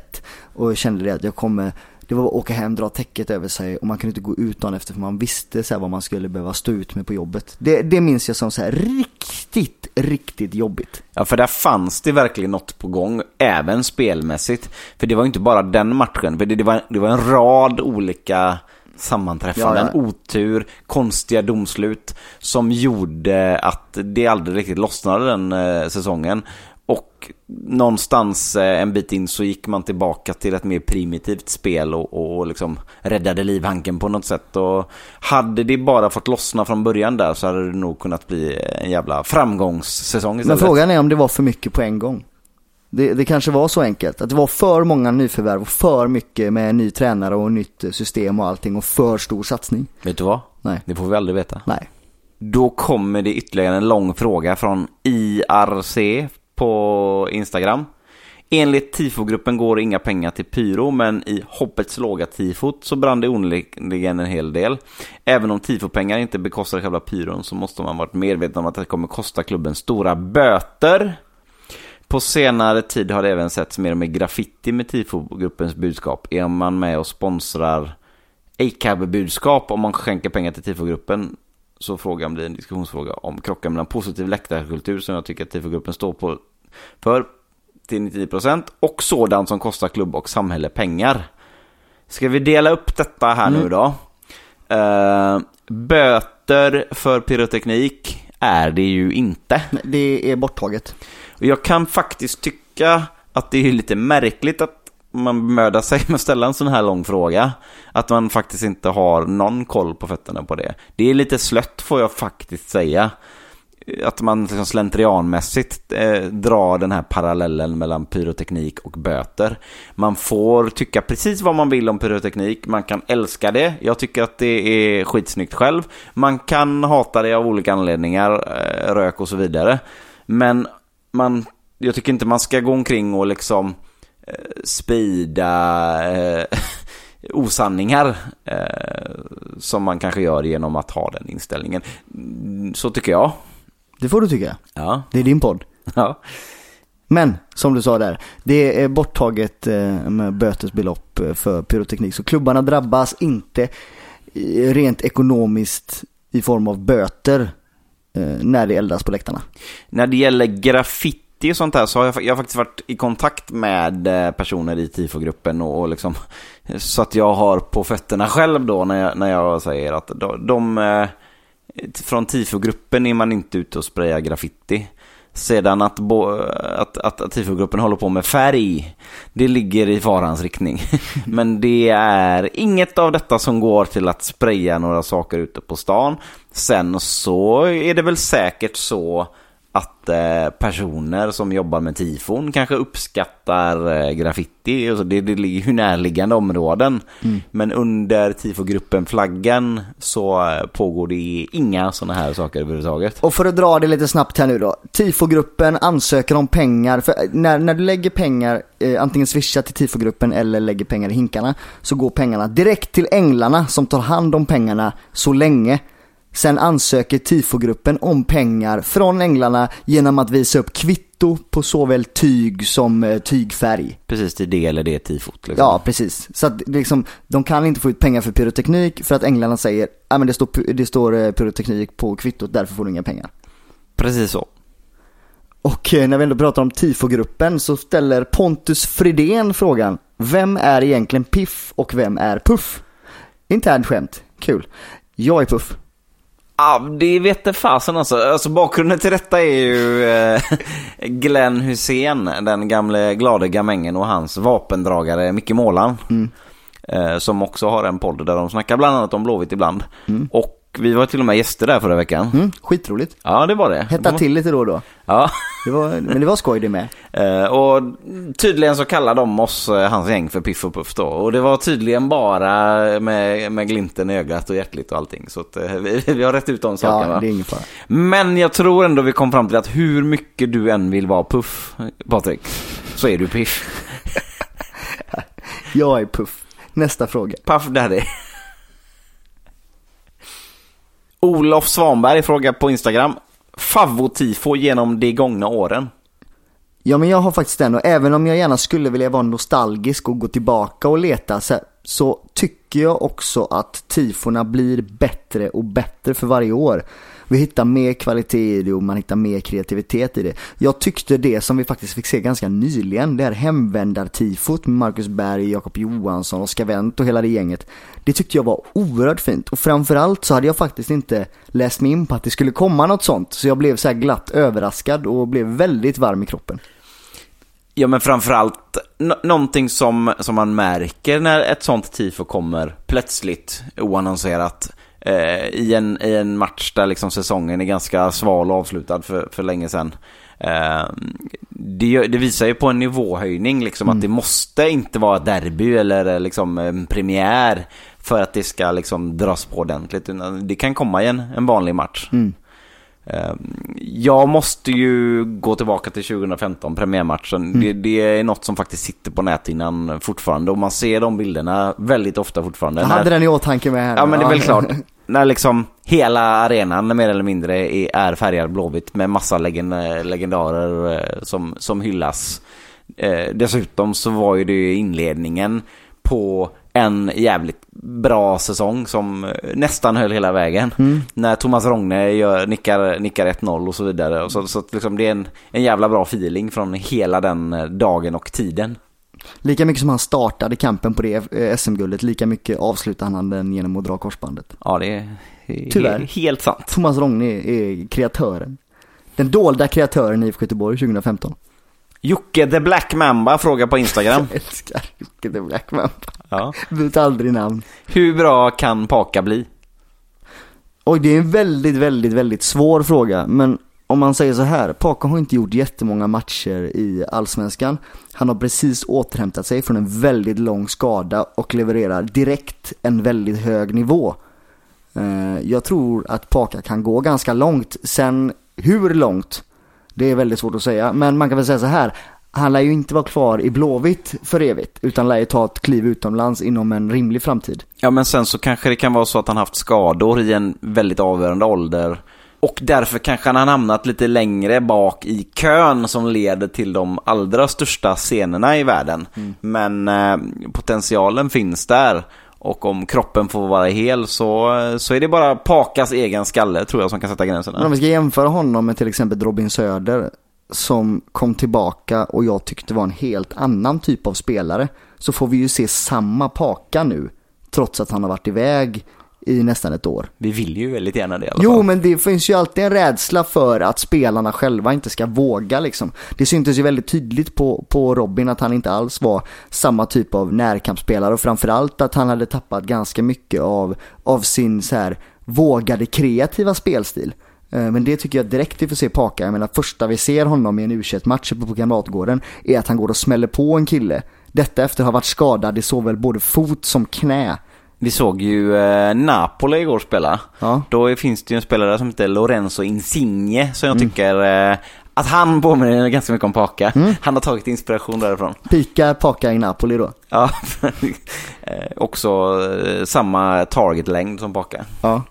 Och jag kände det att jag kommer det var att åka hem, dra täcket över sig och man kunde inte gå ut dagen efter för man visste så vad man skulle behöva stå ut med på jobbet. Det, det minns jag som så här riktigt, riktigt jobbigt. Ja, för där fanns det verkligen något på gång, även spelmässigt. För det var inte bara den matchen, för det, det, var, det var en rad olika sammanträffanden, Ja, ja. otur, konstiga domslut som gjorde att det aldrig riktigt lossnade den eh, säsongen. Och någonstans eh, en bit in så gick man tillbaka till ett mer primitivt spel och, och liksom räddade livhanken på något sätt. Och hade det bara fått lossna från början där så hade det nog kunnat bli en jävla framgångssäsong Men istället. frågan är om det var för mycket på en gång. Det, det kanske var så enkelt, att det var för många nyförvärv och för mycket med ny tränare och nytt system och allting och för stor satsning. Vet du vad? Nej. Det får vi aldrig veta. Nej. Då kommer det ytterligare en lång fråga från IRC på Instagram. Enligt tifogruppen går inga pengar till pyro, men i hoppets låga tifot så brann det onekligen en hel del. Även om tifopengar inte bekostar själva pyron så måste man varit medveten om att det kommer kosta klubben stora böter. På senare tid har det även setts mer och mer graffiti med tifogruppens budskap. Är man med och sponsrar ACAB-budskap om man skänker pengar till tifogruppen så frågan blir en diskussionsfråga om krocken mellan positiv läktarkultur som jag tycker att tifogruppen står på för till 99% och sådant som kostar klubb och samhälle pengar. Ska vi dela upp detta här nu då? Eh, böter för pyroteknik är det ju inte. Det är borttaget. Jag kan faktiskt tycka att det är lite märkligt att man bemödar sig med att ställa en sån här lång fråga. Att man faktiskt inte har någon koll på fötterna på det. Det är lite slött får jag faktiskt säga. att man liksom slentrianmässigt eh, drar den här parallellen mellan pyroteknik och böter. Man får tycka precis vad man vill om pyroteknik. Man kan älska det. Jag tycker att det är skitsnyggt själv. Man kan hata det av olika anledningar, eh, rök och så vidare. Men man, jag tycker inte man ska gå omkring och liksom eh, sprida eh, osanningar eh, som man kanske gör genom att ha den inställningen. Mm, Så tycker jag. Det får du tycka. Ja. Det är din podd. ja. Men, som du sa där, det är borttaget eh, med bötesbelopp eh, för pyroteknik. Så klubbarna drabbas inte eh, rent ekonomiskt i form av böter eh, när det eldas på läktarna. När det gäller graffiti och sånt där så har jag, jag har faktiskt varit i kontakt med eh, personer i tifogruppen och, och liksom så att jag har på fötterna själv då när jag, när jag säger att de, de från från tifogruppen är man inte ute och sprayar graffiti. Sedan att, bo, att, att, att tifogruppen håller på med färg, det ligger i farans riktning. Men det är inget av detta som går till att spraya några saker ute på stan. Sen så är det väl säkert så att eh, personer som jobbar med tifon kanske uppskattar eh, graffiti. Alltså det, det ligger ju närliggande områden. Men under tifogruppen-flaggan så eh, pågår det inga sådana här saker överhuvudtaget. Och för att dra det lite snabbt här nu då. Tifogruppen ansöker om pengar. För när, när du lägger pengar, eh, antingen swisha till tifogruppen eller lägger pengar i hinkarna, så går pengarna direkt till änglarna som tar hand om pengarna så länge. Sen ansöker tifogruppen om pengar från änglarna genom att visa upp kvitto på såväl tyg som eh, tygfärg. Precis till det eller det tifot. Liksom. Ja, precis. Så att det liksom, de kan inte få ut pengar för pyroteknik för att änglarna säger att men det står, det står eh, pyroteknik på kvittot, därför får du inga pengar. Precis så. Och eh, när vi ändå pratar om tifogruppen så ställer Pontus Fridén frågan Vem är egentligen Piff och vem är Puff? Internt skämt, kul. Jag är Puff. Ja, det vete fasen alltså. alltså. Bakgrunden till detta är ju eh, Glenn Hussein, den gamle glade gamängen och hans vapendragare Micke Målan. Eh, som också har en podd där de snackar bland annat om Blåvitt ibland. Och vi var till och med gäster där förra veckan. Mm, skitroligt. Ja, det var det. Hetta De- till lite då och då. Ja. Det var, men det var skoj det med. Eh, och tydligen så kallar de oss, eh, hans gäng, för Piff och Puff då. Och det var tydligen bara med, med glimten i ögat och hjärtligt och allting. Så att, eh, vi, vi har rätt ut de sakerna. Ja, det är ingen fara. Men jag tror ändå vi kom fram till att hur mycket du än vill vara Puff, Patrik, så är du Piff. Jag är Puff. Nästa fråga. Puff Daddy. Olof Svanberg frågar på Instagram. Favvotifo genom de gångna åren. Ja men jag har faktiskt den och även om jag gärna skulle vilja vara nostalgisk och gå tillbaka och leta så, så tycker jag också att tifona blir bättre och bättre för varje år. Vi hittar mer kvalitet i det och man hittar mer kreativitet i det. Jag tyckte det som vi faktiskt fick se ganska nyligen, det här hemvändartifot med Marcus Berg, Jakob Johansson, och Wendt och hela det gänget. Det tyckte jag var oerhört fint och framförallt så hade jag faktiskt inte läst mig in på att det skulle komma något sånt. Så jag blev så här glatt överraskad och blev väldigt varm i kroppen. Ja men framförallt någonting som, som man märker när ett sånt tifo kommer plötsligt oannonserat eh, i, en, i en match där liksom säsongen är ganska sval och avslutad för, för länge sedan. Eh, det, det visar ju på en nivåhöjning liksom att det måste inte vara ett derby eller eh, liksom en premiär för att det ska liksom dras på ordentligt. Det kan komma i en, en vanlig match. Eh, Jag måste ju gå tillbaka till 2015, premiärmatchen. Det, det är något som faktiskt sitter på näthinnan fortfarande och man ser de bilderna väldigt ofta fortfarande. Jag När- hade den i åtanke med här. Ja men det är väl klart. När liksom hela arenan mer eller mindre är, är färgad blåvitt med massa legend, legendarer eh, som, som hyllas. Eh, dessutom så var ju det inledningen på en jävligt bra säsong som eh, nästan höll hela vägen. När Thomas Rogne gör, nickar, nickar 1-0 och så vidare. Och så så liksom det är en, en jävla bra feeling från hela den eh, dagen och tiden. Lika mycket som han startade kampen på det eh, SM-guldet, lika mycket avslutade han den genom att dra korsbandet. Ja det är Tyvärr. helt sant. Thomas Rogne är, är kreatören. Den dolda kreatören i IFK Göteborg 2015. Jocke the Black Mamba frågar på Instagram. Jag älskar Jocke the Black Mamba. Ja. Byt aldrig namn. Hur bra kan Paka bli? Oj, det är en väldigt, väldigt, väldigt svår fråga. Men om man säger så här, Paka har inte gjort jättemånga matcher i Allsvenskan. Han har precis återhämtat sig från en väldigt lång skada och levererar direkt en väldigt hög nivå. Eh, jag tror att Paka kan gå ganska långt. Sen hur långt, det är väldigt svårt att säga. Men man kan väl säga så här, han lär ju inte vara kvar i Blåvitt för evigt, utan lär ju ta ett kliv utomlands inom en rimlig framtid. Ja, men sen så kanske det kan vara så att han haft skador i en väldigt avgörande ålder. Och därför kanske han har hamnat lite längre bak i kön som leder till de allra största scenerna i världen. Men eh, potentialen finns där. Och om kroppen får vara hel så, så är det bara Pakas egen skalle tror jag som kan sätta gränserna. Men om vi ska jämföra honom med till exempel Robin Söder som kom tillbaka och jag tyckte var en helt annan typ av spelare så får vi ju se samma Paka nu trots att han har varit iväg i nästan ett år. Vi vill ju väldigt gärna det i alla Jo, fall. men det finns ju alltid en rädsla för att spelarna själva inte ska våga liksom. Det syntes ju väldigt tydligt på, på Robin att han inte alls var samma typ av närkampsspelare och framförallt att han hade tappat ganska mycket av, av sin så här vågade kreativa spelstil. Eh, Men det tycker jag direkt vi får se Paka. Jag menar första vi ser honom i en u match på Kamratgården är att han går och smäller på en kille. Detta efter att ha varit skadad i såväl både fot som knä. Vi såg ju eh, Napoli igår spela. Ja. Då finns det ju en spelare som heter Lorenzo Insigne som Mm. jag tycker eh, att han påminner ganska mycket om Paka. Han har tagit inspiration därifrån. Pikar Paka i Napoli då. Ja, eh, också eh, samma targetlängd som Paka. Ja.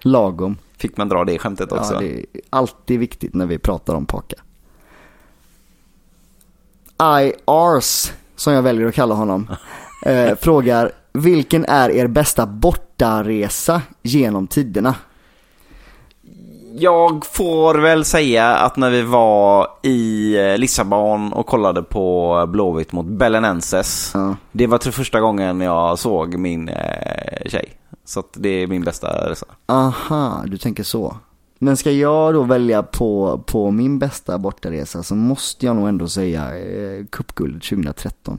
Lagom. Fick man dra det skämtet också? Ja, det är alltid viktigt när vi pratar om Paka. I-Ars, som jag väljer att kalla honom, eh, frågar vilken är er bästa bortaresa genom tiderna? Jag får väl säga att när vi var i eh, Lissabon och kollade på Blåvitt mot Belenenses. Ja. Det var första gången jag såg min eh, tjej. Så det är min bästa resa. Aha, du tänker så. Men ska jag då välja på, på min bästa bortaresa så måste jag nog ändå säga eh, cupguldet 2013.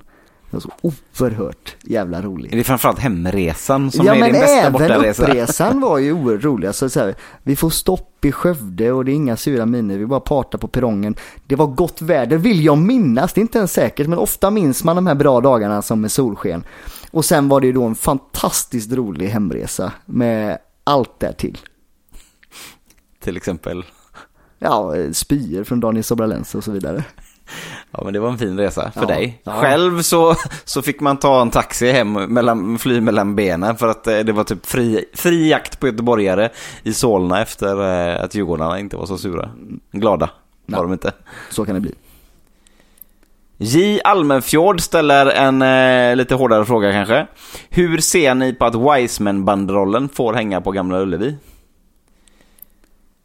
Det var så oerhört jävla roligt. Det är framförallt hemresan som ja är men din bästa även bortaresa. uppresan var ju oerhört rolig. Alltså, så här, vi får stopp i Skövde och det är inga sura miner. Vi bara partar på perrongen. Det var gott väder vill jag minnas. Det är inte ens säkert men ofta minns man de här bra dagarna som med solsken. Och sen var det ju då en fantastiskt rolig hemresa med allt där till. Till exempel. Ja, spyor från Daniel Sobralense och så vidare. Ja men det var en fin resa för Ja. dig. Ja. Själv så, så fick man ta en taxi hem, mellan, fly mellan benen för att eh, det var typ fri, fri jakt på göteborgare i Solna efter eh, att Djurgårdarna inte var så sura. Glada var de inte. Så kan det bli. J. Almenfjord ställer en eh, lite hårdare fråga kanske. Hur ser ni på att Wiseman-banderollen får hänga på Gamla Ullevi?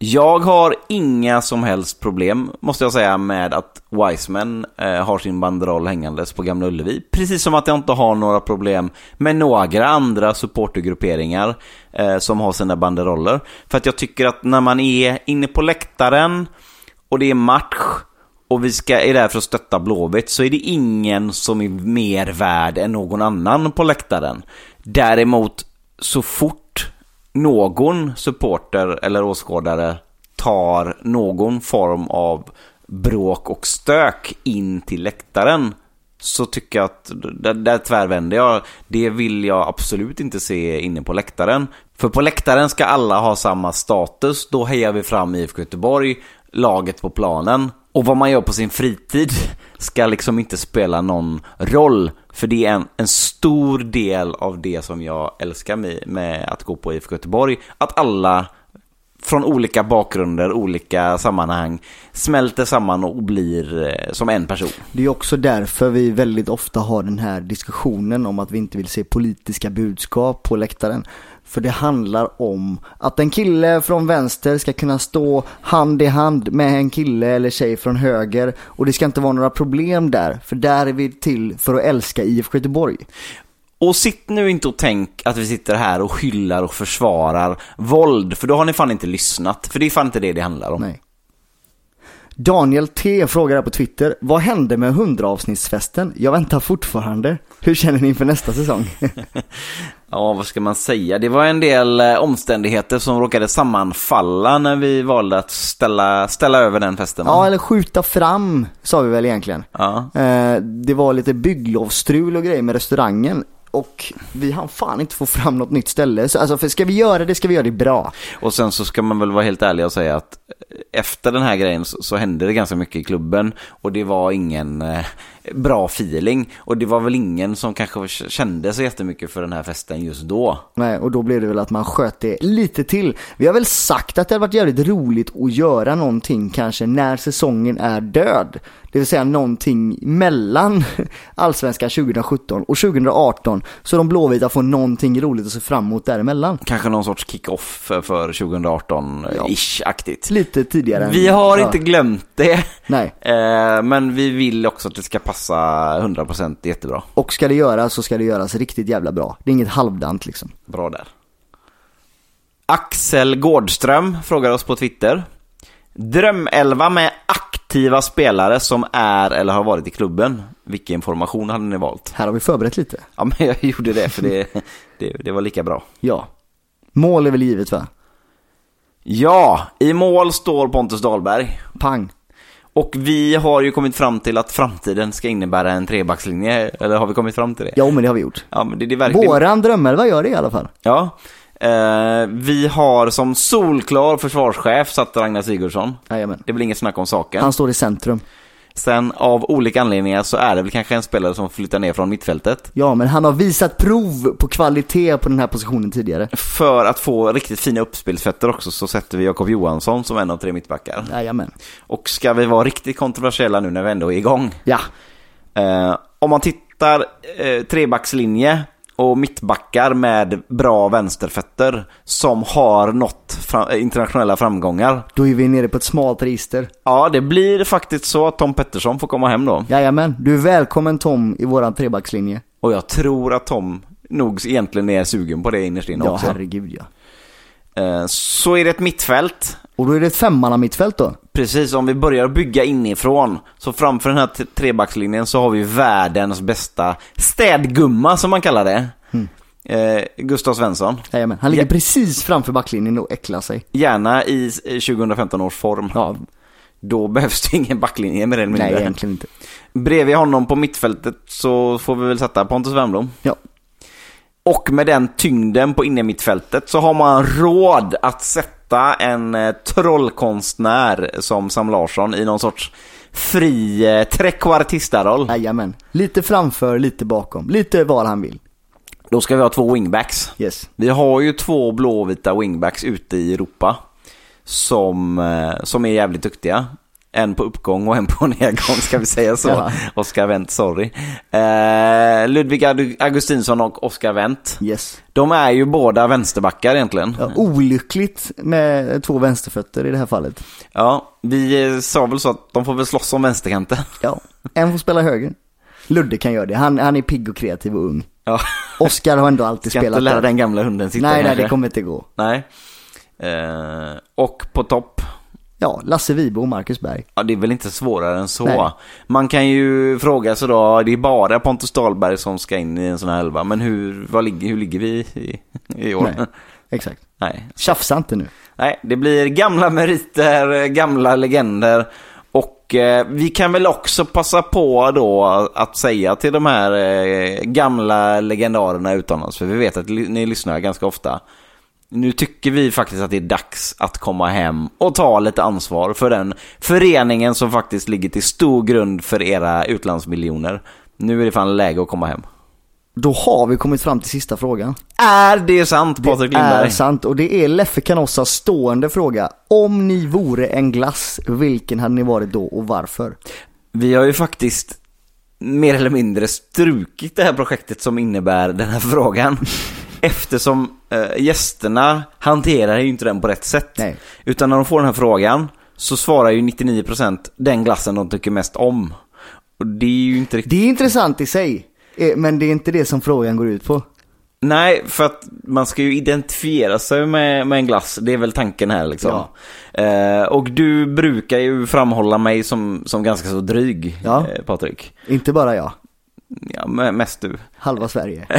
Jag har inga som helst problem, måste jag säga, med att Wiseman eh, har sin banderoll hängandes på Gamla Ullevi. Precis som att jag inte har några problem med några andra supportergrupperingar eh, som har sina banderoller. För att jag tycker att när man är inne på läktaren och det är match och vi ska, är där för att stötta Blåvitt så är det ingen som är mer värd än någon annan på läktaren. Däremot, så fort någon supporter eller åskådare tar någon form av bråk och stök in till läktaren så tycker jag att där, där tvärvänder jag. Det vill jag absolut inte se inne på läktaren. För på läktaren ska alla ha samma status. Då hejar vi fram IFK Göteborg, laget på planen. Och vad man gör på sin fritid ska liksom inte spela någon roll. För det är en, en stor del av det som jag älskar med, med att gå på IFK Göteborg. Att alla från olika bakgrunder, olika sammanhang smälter samman och blir eh, som en person. Det är också därför vi väldigt ofta har den här diskussionen om att vi inte vill se politiska budskap på läktaren. För det handlar om att en kille från vänster ska kunna stå hand i hand med en kille eller tjej från höger. Och det ska inte vara några problem där, för där är vi till för att älska IFK Göteborg. Och sitt nu inte och tänk att vi sitter här och hyllar och försvarar våld, för då har ni fan inte lyssnat. För det är fan inte det det handlar om. Nej. Daniel T frågar här på Twitter, vad hände med 100-avsnittsfesten? Jag väntar fortfarande. Hur känner ni inför nästa säsong? Ja, vad ska man säga? Det var en del eh, omständigheter som råkade sammanfalla när vi valde att ställa, ställa över den festen. ja, eller skjuta fram, sa vi väl egentligen. ja. Eh, det var lite bygglovstrul och grejer med restaurangen. Och vi hann fan inte få fram något nytt ställe. Så, alltså, för ska vi göra det, ska vi göra det bra. Och sen så ska man väl vara helt ärlig och säga att efter den här grejen så, så hände det ganska mycket i klubben och det var ingen eh, bra feeling. Och det var väl ingen som kanske kände så jättemycket för den här festen just då. Nej, och då blev det väl att man sköt det lite till. Vi har väl sagt att det hade varit jävligt roligt att göra någonting kanske när säsongen är död. Det vill säga någonting mellan Allsvenskan 2017 och 2018. Så de blåvita får någonting roligt att se fram emot däremellan. Kanske någon sorts kick-off för, för 2018-ish-aktigt. Lite tidigare. Vi har ja. inte glömt det. Nej, Eh, men vi vill också att det ska passa 100% jättebra. och ska det göras så ska det göras riktigt jävla bra. Det är inget halvdant liksom. Bra där. Axel Gårdström frågar oss på Twitter. Drömelva med aktiva spelare som är eller har varit i klubben. Vilken formation hade ni valt? Här har vi förberett lite. Ja, men jag gjorde det för det, det, det var lika bra. Ja. Mål är väl givet va? Ja, i mål står Pontus Dahlberg. Pang. Och vi har ju kommit fram till att framtiden ska innebära en trebackslinje. Eller har vi kommit fram till det? Ja, men det har vi gjort. Ja, men det, det är verkligen... Våran drömelva gör det i alla fall. Ja. Eh, vi har som solklar försvarschef satt Ragnar Sigurdsson. Jajamän. Det väl inget snack om saken. Han står i centrum. Sen av olika anledningar så är det väl kanske en spelare som flyttar ner från mittfältet. Ja, men han har visat prov på kvalitet på den här positionen tidigare. För att få riktigt fina uppspelsfötter också så sätter vi Jakob Johansson som en av tre mittbackar. Jajamän. Och ska vi vara riktigt kontroversiella nu när vi ändå är igång. Ja. Eh, om man tittar eh, trebackslinje och mittbackar med bra vänsterfötter som har nått fra- eh, internationella framgångar. Då är vi nere på ett smalt register. Ja, det blir faktiskt så att Tom Pettersson får komma hem då. Jajamän. Du är välkommen Tom i våran trebackslinje. Och jag tror att Tom nog egentligen är sugen på det innerst inne Ja, också. herregud ja. Eh, Så är det ett mittfält. Och då är det ett femmanna mittfält då? Precis, om vi börjar bygga inifrån. Så framför den här trebackslinjen så har vi världens bästa städgumma som man kallar det. Eh, Gustav Svensson. Jajamän. Han ligger Ja. precis framför backlinjen och äcklar sig. Gärna i eh, 2015 års form. Ja, Då behövs det ingen backlinje med den nej mindre. egentligen inte. Bredvid honom på mittfältet så får vi väl sätta Pontus Wernbloom. Ja. Och med den tyngden på innermittfältet så har man råd att sätta en eh, trollkonstnär som Sam Larsson i någon sorts fri eh, trekvartistaroll. Jajamän. Lite framför, lite bakom. Lite var han vill. Då ska vi ha två wingbacks. Yes. Vi har ju två blåvita wingbacks ute i Europa som, eh, som är jävligt duktiga. En på uppgång och en på nedgång ska vi säga så. Ja. Oskar Wendt, sorry. Eh, Ludvig Augustinsson och Oskar Wendt. Yes. De är ju båda vänsterbackar egentligen. Ja, olyckligt med två vänsterfötter i det här fallet. Ja, vi eh, sa väl så att de får väl slåss om vänsterkanten. Ja. En får spela höger. Ludde kan göra det. Han, han är pigg och kreativ och ung. Ja, Oskar har ändå alltid ska inte spelat lära där. den gamla hunden sitta Nej, nej, det kommer inte gå. Nej. Eh, och på topp, Ja, Lasse Vibo och Marcus Berg. ja det är väl inte svårare än så. Nej. Man kan ju fråga sig då, det är bara Pontus Dahlberg som ska in i en sån här elva, men hur, vad ligger, hur ligger vi i, i år? Nej, exakt. Nej. Tjafsa inte nu. Nej, det blir gamla meriter, gamla legender. Och eh, vi kan väl också passa på då att säga till de här eh, gamla legendarerna utomlands, för vi vet att ni lyssnar ganska ofta. Nu tycker vi faktiskt att det är dags att komma hem och ta lite ansvar för den föreningen som faktiskt ligger till stor grund för era utlandsmiljoner. Nu är det fan läge att komma hem. Då har vi kommit fram till sista frågan. Är det sant Patrik Det är Lindberg? sant och det är Leffe Canossas stående fråga. Om ni vore en glass, vilken hade ni varit då och varför? Vi har ju faktiskt mer eller mindre strukit det här projektet som innebär den här frågan. Eftersom eh, gästerna hanterar ju inte den på rätt sätt. Nej. Utan när de får den här frågan så svarar ju 99% den glassen de tycker mest om. Och det är ju inte riktigt... Det är intressant i sig, eh, men det är inte det som frågan går ut på. Nej, för att man ska ju identifiera sig med, med en glass. Det är väl tanken här liksom. Eh, och du brukar ju framhålla mig som, som ganska så dryg, Ja. eh, Patrik. Inte bara jag, Ja, me- mest du. halva Sverige.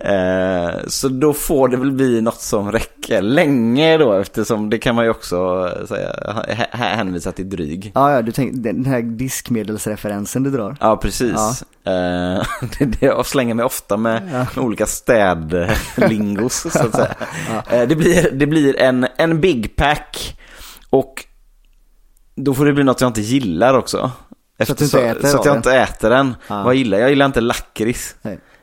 Eh, så då får det väl bli något som räcker länge då eftersom det kan man ju också eh, säga, hä- hä- hänvisa till dryg. Ja, ja, du tänkte den här diskmedelsreferensen du drar. Ja, precis. Eh, det, det, jag slänger mig ofta med, med olika städlingos så att säga. Eh, det blir, det blir en, en big pack och då får det bli något jag inte gillar också. Så att du inte äter så att jag inte äter den. Ja. Vad gillar jag? Jag gillar inte lakrits.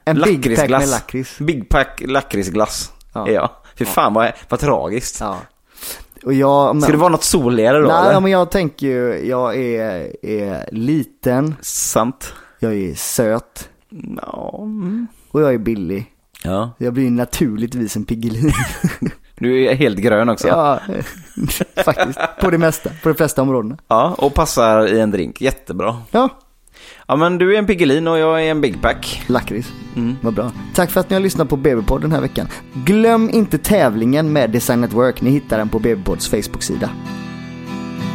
En big pack med lakrits. Big pack lakritsglass Ja. är jag. Fy fan vad, vad tragiskt. Ja. Och jag... Men, Ska det vara något soligare då Nej, eller? ja, men jag tänker ju, jag är, är liten, Sant. jag är söt Ja. mm. och jag är billig. ja. Jag blir naturligtvis en Piggelin. Du är helt grön också. ja, faktiskt. På det mesta, på de flesta områdena. Ja, och passar i en drink. Jättebra. Ja, Ja, men du är en Piggelin och jag är en Big Pack. lakrits. Mm. Vad bra. Tack för att ni har lyssnat på BB-podd den här veckan. Glöm inte tävlingen med Design at Work. Ni hittar den på BB-podds Facebook-sida.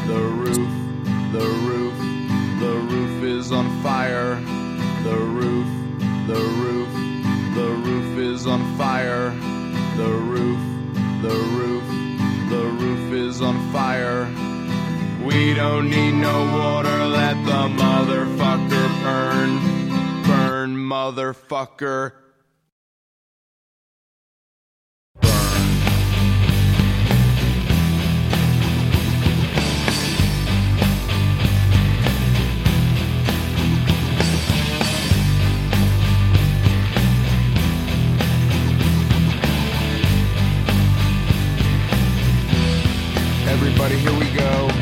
The roof, the roof, the roof is on fire. The roof, the roof, the roof is on fire. The roof, the roof, the roof is on fire. We don't need no water, let the motherfucker burn. Burn, motherfucker. Everybody, here we go.